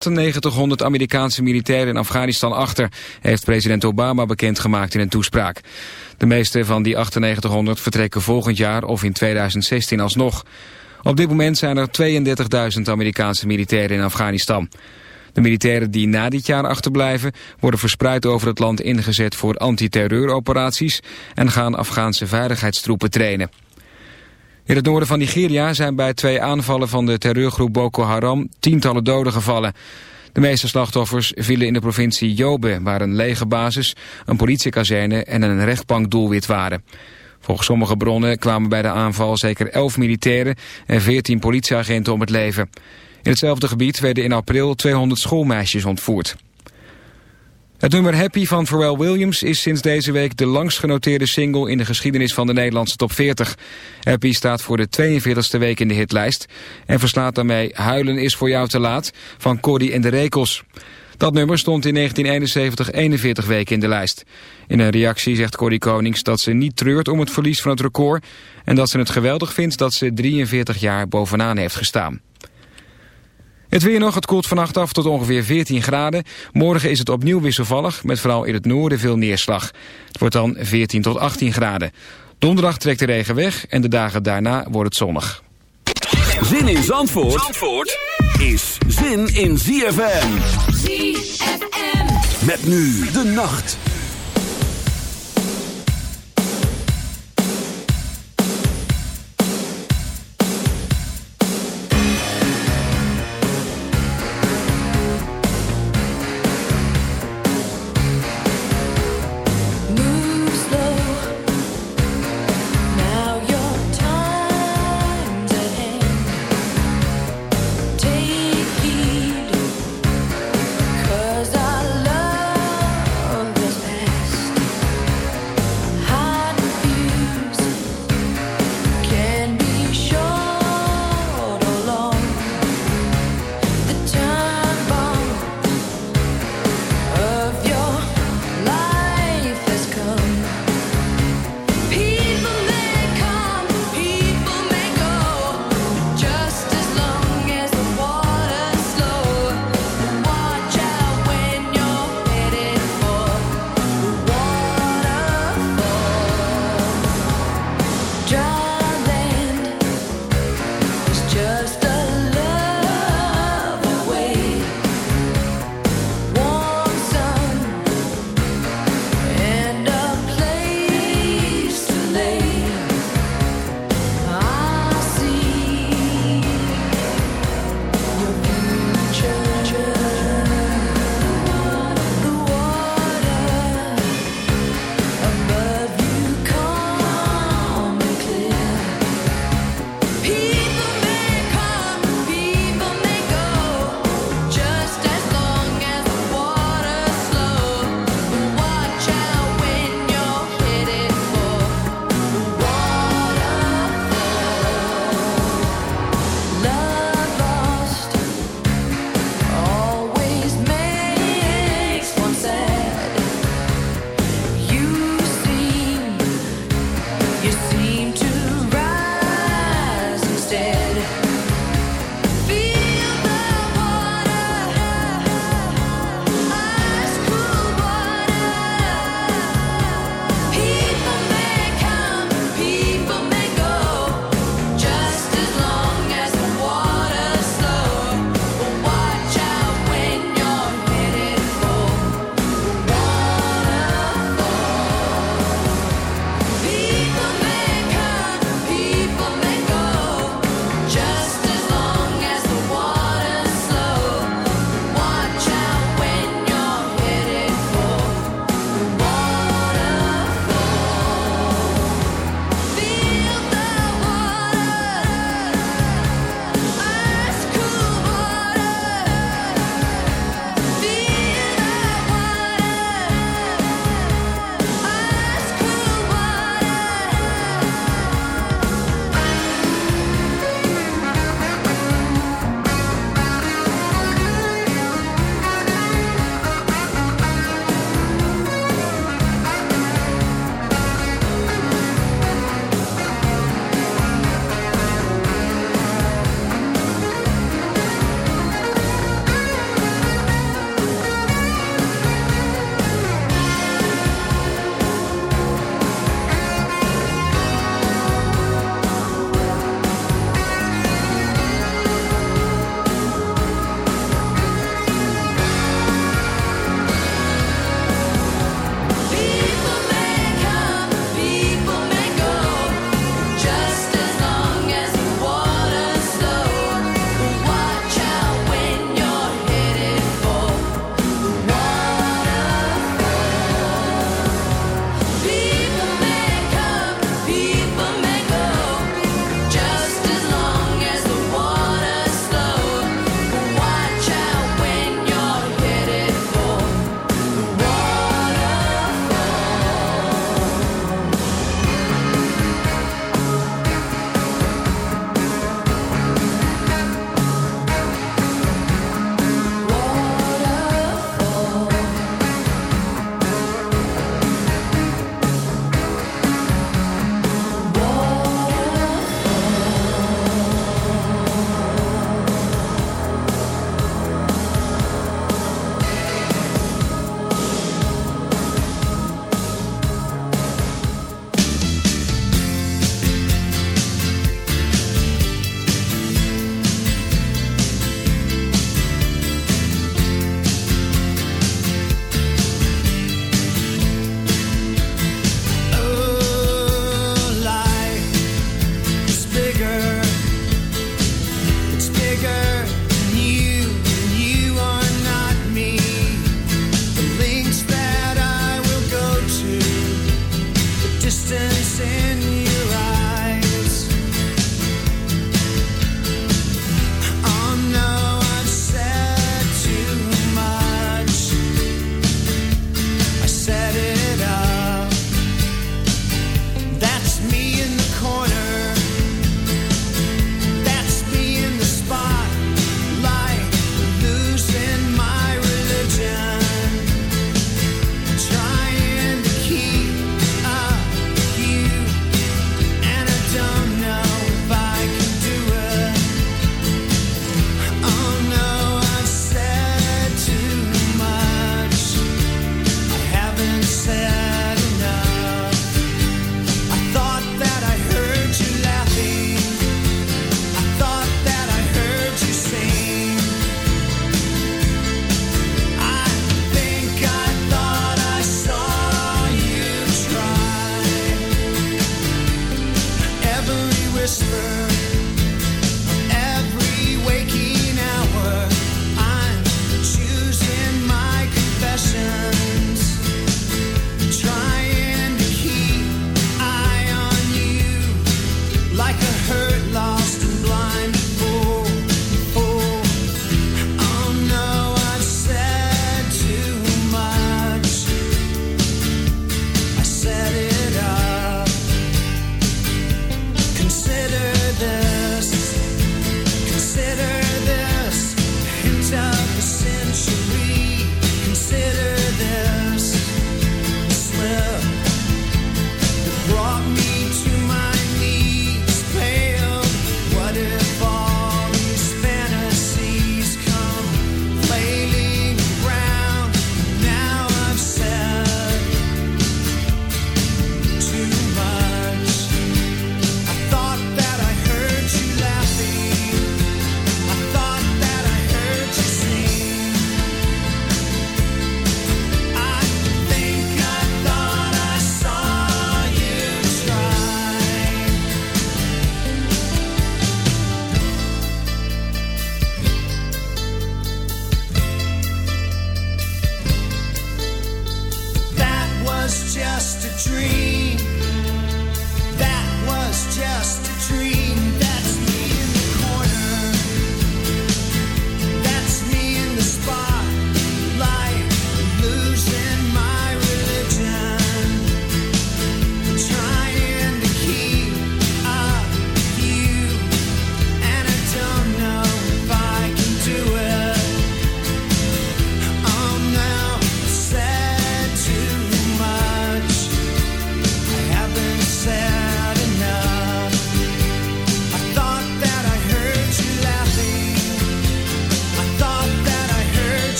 9800 Amerikaanse militairen in Afghanistan achter, heeft president Obama bekendgemaakt in een toespraak. De meeste van die 9800 vertrekken volgend jaar of in 2016 alsnog. Op dit moment zijn er 32.000 Amerikaanse militairen in Afghanistan. De militairen die na dit jaar achterblijven worden verspreid over het land ingezet voor antiterreuroperaties en gaan Afghaanse veiligheidstroepen trainen. In het noorden van Nigeria zijn bij twee aanvallen van de terreurgroep Boko Haram tientallen doden gevallen. De meeste slachtoffers vielen in de provincie Yobe, waar een legerbasis, een politiekazerne en een rechtbank doelwit waren. Volgens sommige bronnen kwamen bij de aanval zeker 11 militairen en 14 politieagenten om het leven. In hetzelfde gebied werden in april 200 schoolmeisjes ontvoerd. Het nummer Happy van Pharrell Williams is sinds deze week de langst genoteerde single in de geschiedenis van de Nederlandse top 40. Happy staat voor de 42e week in de hitlijst en verslaat daarmee Huilen is voor jou te laat van Cordy en de Rekels. Dat nummer stond in 1971 41 weken in de lijst. In een reactie zegt Cordy Konings dat ze niet treurt om het verlies van het record... en dat ze het geweldig vindt dat ze 43 jaar bovenaan heeft gestaan. Het weer nog, het koelt vannacht af tot ongeveer 14 graden. Morgen is het opnieuw wisselvallig, met vooral in het noorden veel neerslag. Het wordt dan 14 tot 18 graden. Donderdag trekt de regen weg en de dagen daarna wordt het zonnig. Zin in Zandvoort, Zandvoort is zin in ZFM. ZFM. Met nu de nacht.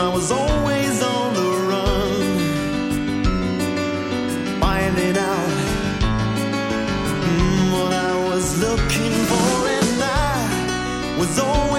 I was always on the run. Finding out mm, what I was looking for, and I was always.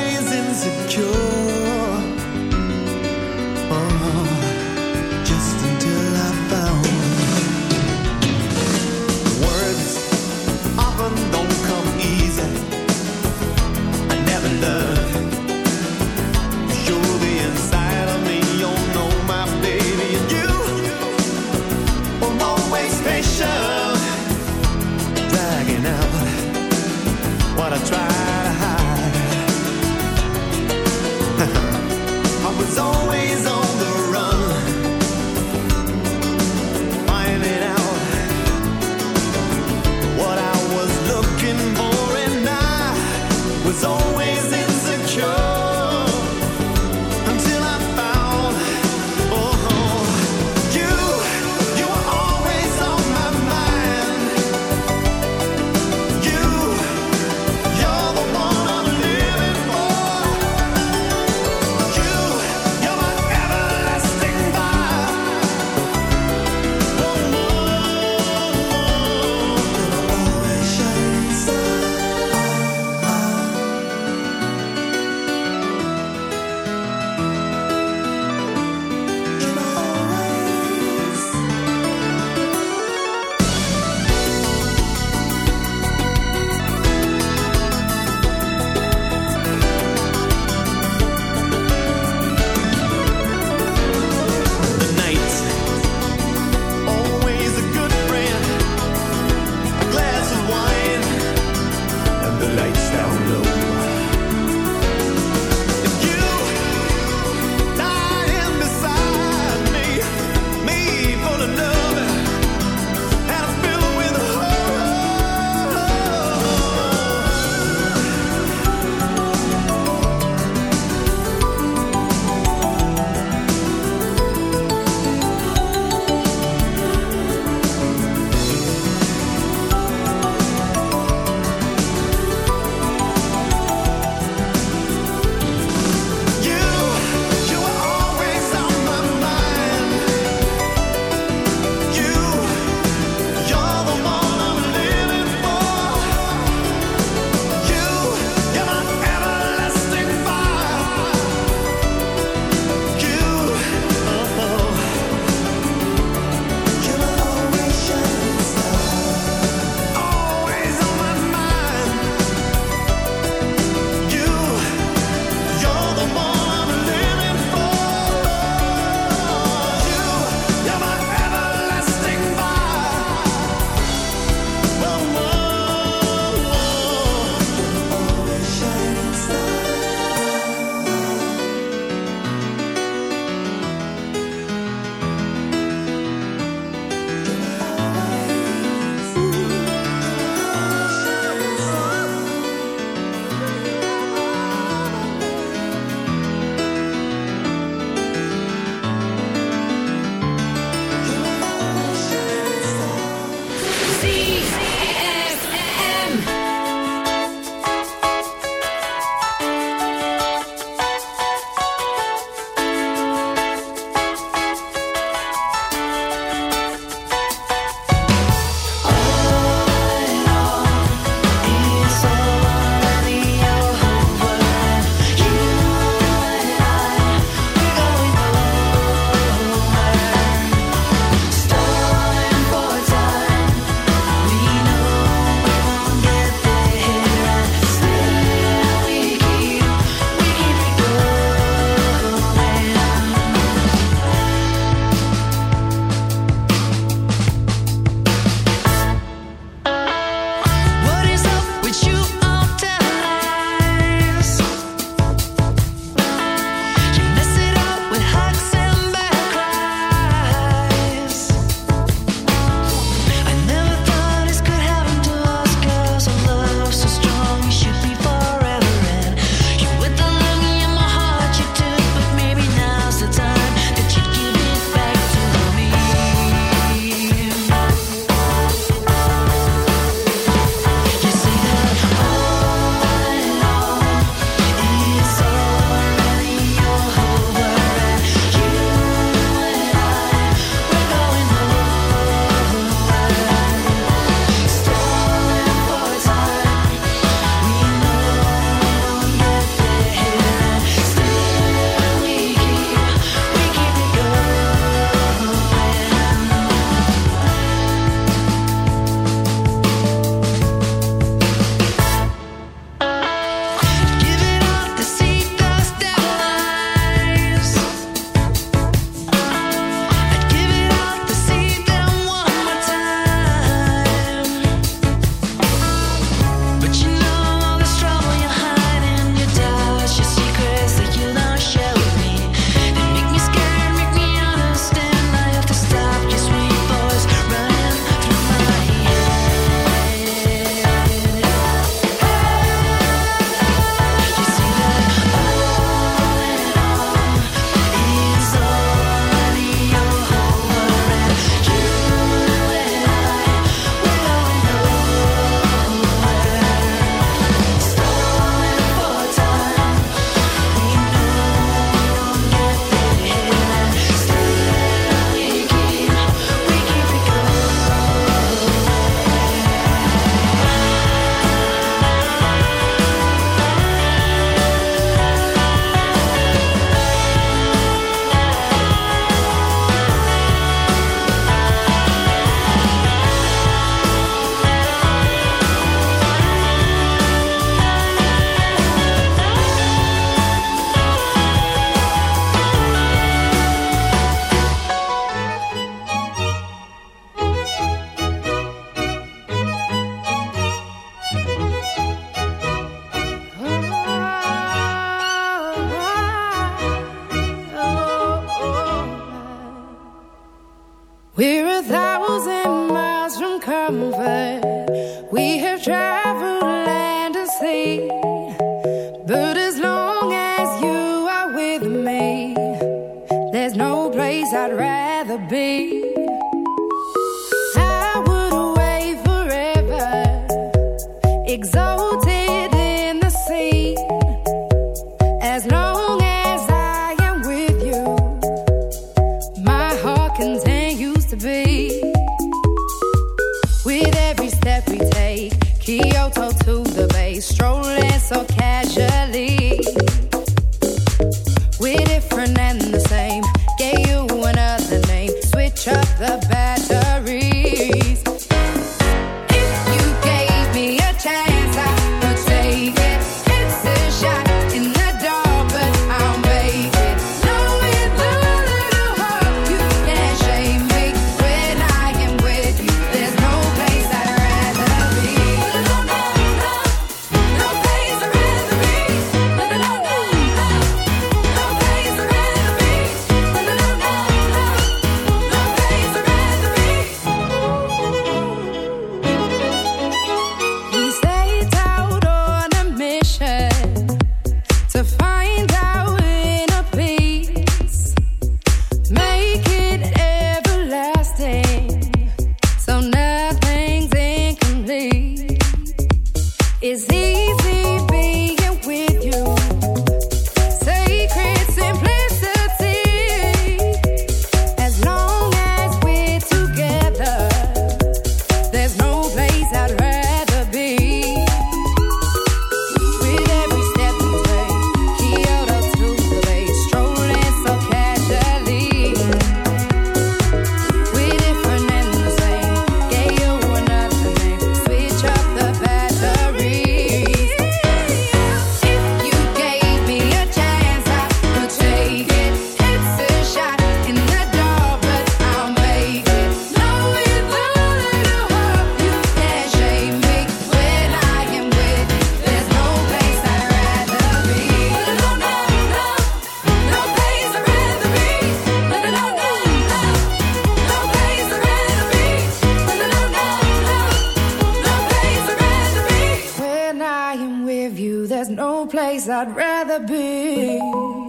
I'd rather be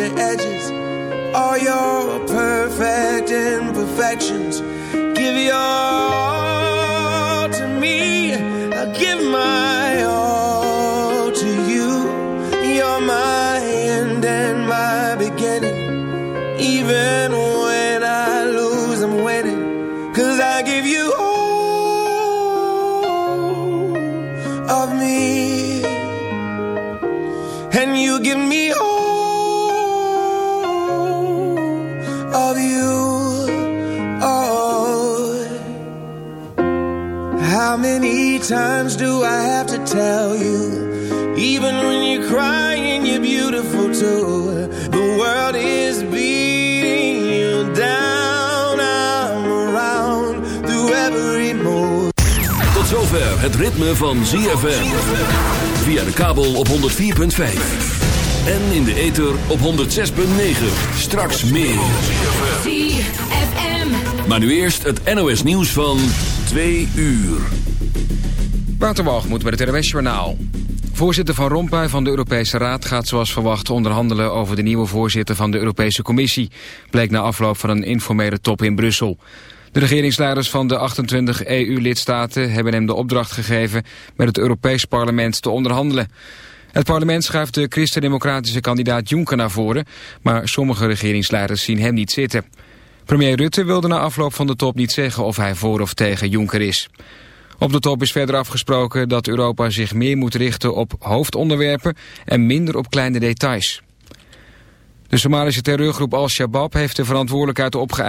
Your edges, all your perfect imperfections. Times do I have to tell you? Even when you're crying, you're beautiful too. The world is beating you down. I'm around through every move. Tot zover het ritme van ZFM. Via de kabel op 104.5. En in de ether op 106.9. Straks meer. Maar nu eerst het NOS nieuws van 2 uur. Waterwalgemoed met het RWS Journaal. Voorzitter Van Rompuy van de Europese Raad gaat zoals verwacht onderhandelen over de nieuwe voorzitter van de Europese Commissie. Bleek na afloop van een informele top in Brussel. De regeringsleiders van de 28 EU-lidstaten hebben hem de opdracht gegeven met het Europees Parlement te onderhandelen. Het parlement schuift de christendemocratische kandidaat Juncker naar voren, maar sommige regeringsleiders zien hem niet zitten. Premier Rutte wilde na afloop van de top niet zeggen of hij voor of tegen Juncker is. Op de top is verder afgesproken dat Europa zich meer moet richten op hoofdonderwerpen en minder op kleine details. De Somalische terreurgroep Al-Shabaab heeft de verantwoordelijkheid opgeëist